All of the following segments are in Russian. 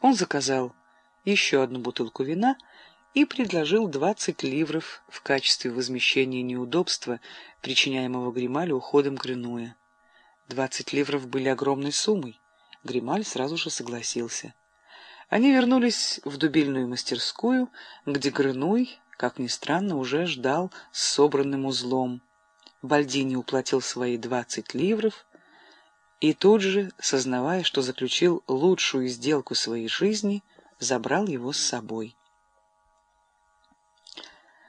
Он заказал еще одну бутылку вина и предложил 20 ливров в качестве возмещения неудобства, причиняемого Грималю уходом Гренуя. 20 ливров были огромной суммой. Грималь сразу же согласился. Они вернулись в дубильную мастерскую, где Грынуй, как ни странно, уже ждал с собранным узлом. Бальдини уплатил свои 20 ливров и тут же, сознавая, что заключил лучшую сделку своей жизни, забрал его с собой.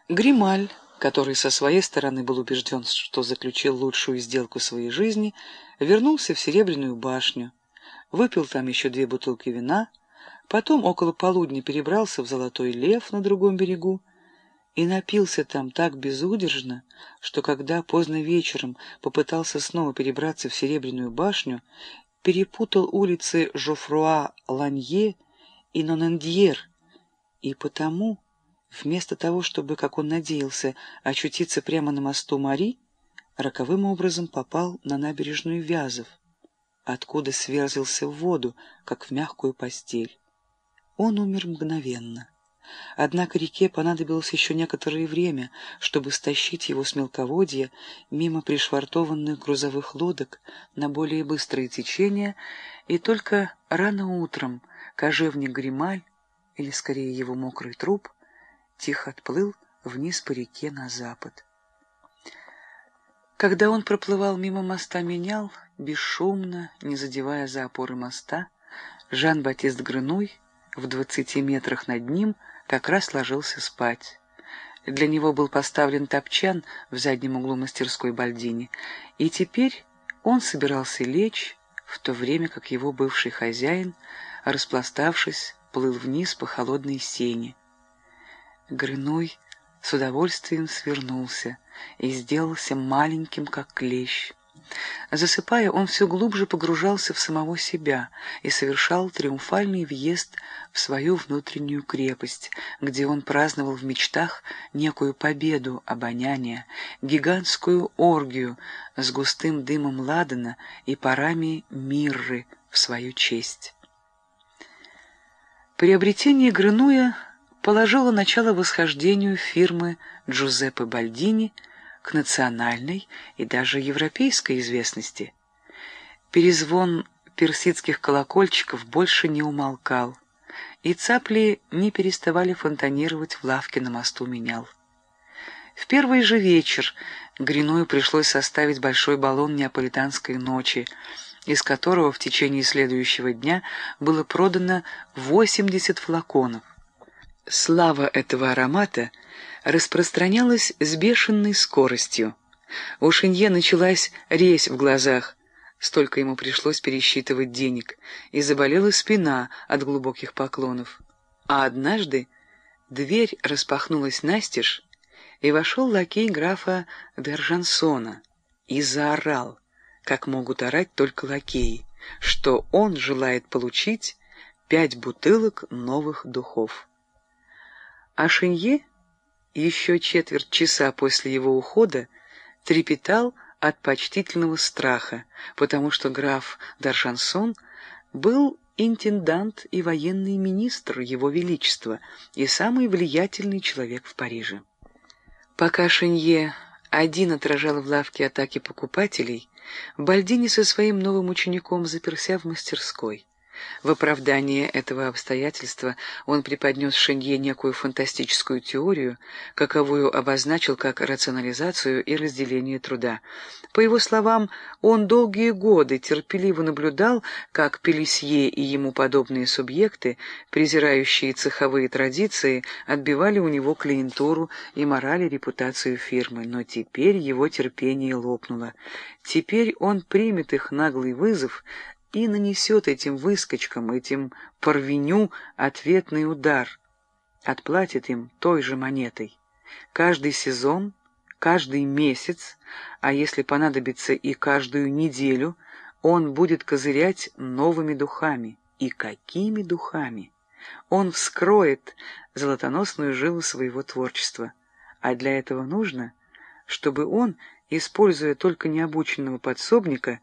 Грималь, который со своей стороны был убежден, что заключил лучшую сделку своей жизни, вернулся в Серебряную башню, выпил там еще две бутылки вина, потом около полудня перебрался в Золотой Лев на другом берегу и напился там так безудержно, что когда поздно вечером попытался снова перебраться в Серебряную башню, перепутал улицы Жофруа-Ланье и Нонендьер, и потому Вместо того, чтобы, как он надеялся, очутиться прямо на мосту Мари, роковым образом попал на набережную Вязов, откуда сверзился в воду, как в мягкую постель. Он умер мгновенно. Однако реке понадобилось еще некоторое время, чтобы стащить его с мелководья мимо пришвартованных грузовых лодок на более быстрое течение, и только рано утром кожевник Грималь, или скорее его мокрый труп, тихо отплыл вниз по реке на запад. Когда он проплывал мимо моста Менял, бесшумно, не задевая за опоры моста, Жан-Батист Грынуй в двадцати метрах над ним как раз ложился спать. Для него был поставлен топчан в заднем углу мастерской Бальдини, и теперь он собирался лечь, в то время как его бывший хозяин, распластавшись, плыл вниз по холодной сене. Грыной с удовольствием свернулся и сделался маленьким, как клещ. Засыпая, он все глубже погружался в самого себя и совершал триумфальный въезд в свою внутреннюю крепость, где он праздновал в мечтах некую победу обоняния, гигантскую оргию с густым дымом ладана и парами мирры в свою честь. Приобретение Грынуя положила начало восхождению фирмы Джузеппе Бальдини к национальной и даже европейской известности. Перезвон персидских колокольчиков больше не умолкал, и цапли не переставали фонтанировать в лавке на мосту менял. В первый же вечер Гриную пришлось составить большой баллон неаполитанской ночи, из которого в течение следующего дня было продано 80 флаконов. Слава этого аромата распространялась с бешеной скоростью. У Шинье началась резь в глазах, столько ему пришлось пересчитывать денег, и заболела спина от глубоких поклонов. А однажды дверь распахнулась настежь, и вошел лакей графа Д'Аржансона и заорал, как могут орать только лакеи, что он желает получить пять бутылок новых духов. А Шинье еще четверть часа после его ухода трепетал от почтительного страха, потому что граф Даршансон был интендант и военный министр Его Величества и самый влиятельный человек в Париже. Пока Шинье один отражал в лавке атаки покупателей, Бальдини со своим новым учеником заперся в мастерской. В оправдание этого обстоятельства он преподнес Шенье некую фантастическую теорию, каковую обозначил как рационализацию и разделение труда. По его словам, он долгие годы терпеливо наблюдал, как Пелесье и ему подобные субъекты, презирающие цеховые традиции, отбивали у него клиентуру и морали репутацию фирмы. Но теперь его терпение лопнуло. Теперь он примет их наглый вызов, и нанесет этим выскочкам, этим порвеню ответный удар, отплатит им той же монетой. Каждый сезон, каждый месяц, а если понадобится и каждую неделю, он будет козырять новыми духами. И какими духами? Он вскроет золотоносную жилу своего творчества. А для этого нужно, чтобы он, используя только необученного подсобника,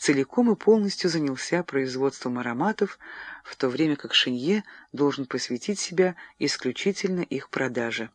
целиком и полностью занялся производством ароматов, в то время как Шинье должен посвятить себя исключительно их продаже.